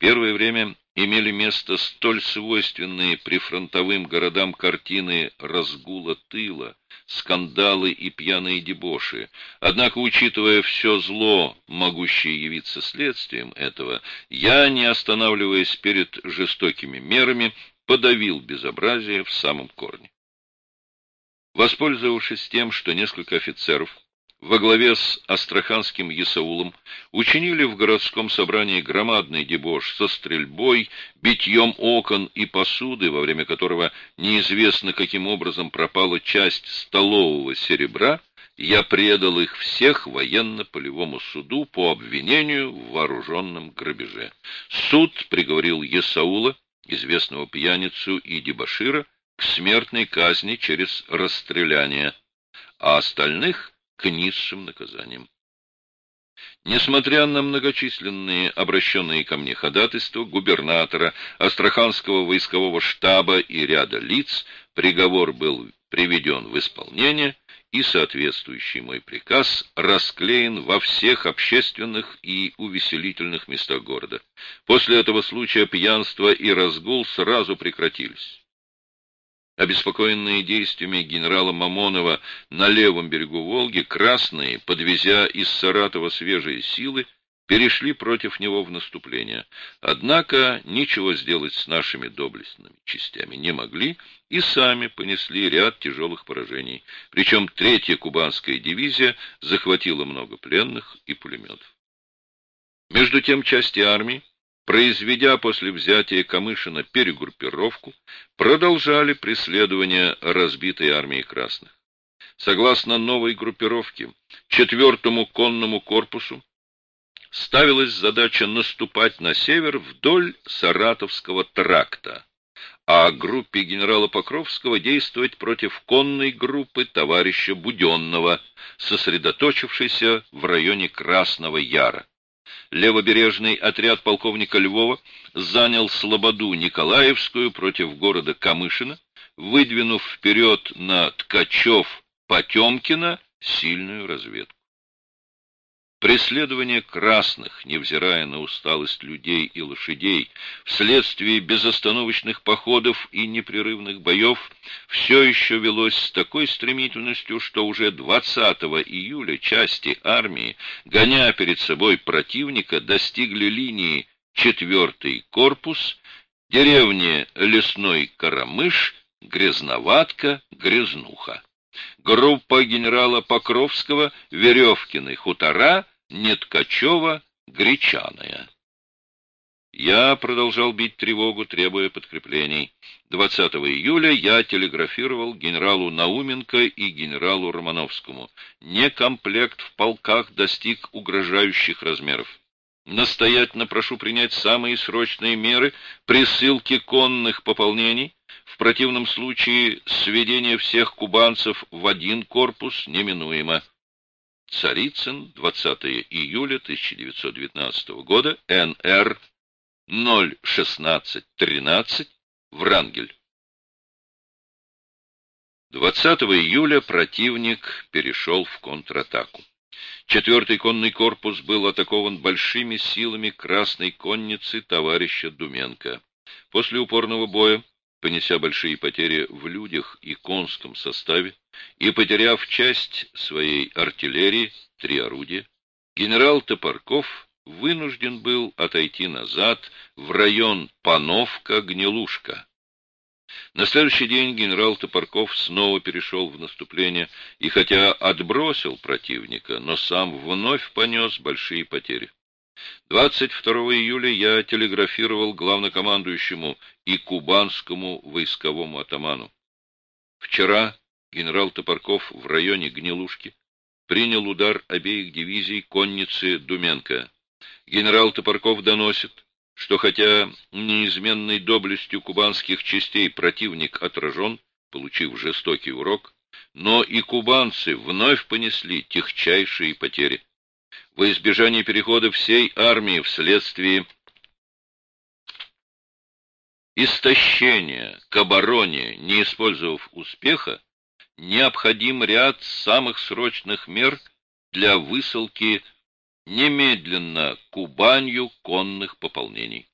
Первое время имели место столь свойственные прифронтовым городам картины разгула тыла, скандалы и пьяные дебоши. Однако, учитывая все зло, могущее явиться следствием этого, я, не останавливаясь перед жестокими мерами, подавил безобразие в самом корне. Воспользовавшись тем, что несколько офицеров во главе с астраханским Есаулом учинили в городском собрании громадный дебош со стрельбой, битьем окон и посуды, во время которого неизвестно каким образом пропала часть столового серебра, я предал их всех военно-полевому суду по обвинению в вооруженном грабеже. Суд приговорил Есаула, известного пьяницу и дебошира, к смертной казни через расстреляние, а остальных к низшим наказаниям. Несмотря на многочисленные обращенные ко мне ходатайства губернатора, Астраханского войскового штаба и ряда лиц, приговор был приведен в исполнение, и соответствующий мой приказ расклеен во всех общественных и увеселительных местах города. После этого случая пьянство и разгул сразу прекратились. Обеспокоенные действиями генерала Мамонова на левом берегу Волги, красные, подвезя из Саратова свежие силы, перешли против него в наступление. Однако ничего сделать с нашими доблестными частями не могли и сами понесли ряд тяжелых поражений. Причем третья кубанская дивизия захватила много пленных и пулеметов. Между тем части армии произведя после взятия Камышина перегруппировку, продолжали преследование разбитой армии красных. Согласно новой группировке, четвертому конному корпусу ставилась задача наступать на север вдоль Саратовского тракта, а группе генерала Покровского действовать против конной группы товарища Буденного, сосредоточившейся в районе Красного Яра левобережный отряд полковника Львова занял Слободу Николаевскую против города Камышина, выдвинув вперед на Ткачев-Потемкина сильную разведку. Преследование красных, невзирая на усталость людей и лошадей, вследствие безостановочных походов и непрерывных боев, все еще велось с такой стремительностью, что уже 20 июля части армии, гоня перед собой противника, достигли линии 4 корпус, деревни Лесной Карамыш, Грязноватка, Грязнуха. Группа генерала Покровского, Веревкины хутора, Неткачева, Гречаная. Я продолжал бить тревогу, требуя подкреплений. 20 июля я телеграфировал генералу Науменко и генералу Романовскому. Некомплект в полках достиг угрожающих размеров. Настоятельно прошу принять самые срочные меры присылки конных пополнений. Противном случае сведение всех кубанцев в один корпус неминуемо. Царицын, 20 июля 1919 года, НР 01613, Врангель. 20 июля противник перешел в контратаку. Четвертый конный корпус был атакован большими силами красной конницы товарища Думенко. После упорного боя, понеся большие потери в людях и конском составе, и потеряв часть своей артиллерии, три орудия, генерал Топорков вынужден был отойти назад в район Пановка-Гнилушка. На следующий день генерал Топорков снова перешел в наступление и хотя отбросил противника, но сам вновь понес большие потери. 22 июля я телеграфировал главнокомандующему и кубанскому войсковому атаману. Вчера генерал Топорков в районе Гнилушки принял удар обеих дивизий конницы Думенко. Генерал Топорков доносит, что хотя неизменной доблестью кубанских частей противник отражен, получив жестокий урок, но и кубанцы вновь понесли техчайшие потери. Во избежание перехода всей армии вследствие истощения к обороне, не использовав успеха, необходим ряд самых срочных мер для высылки немедленно Кубанью конных пополнений.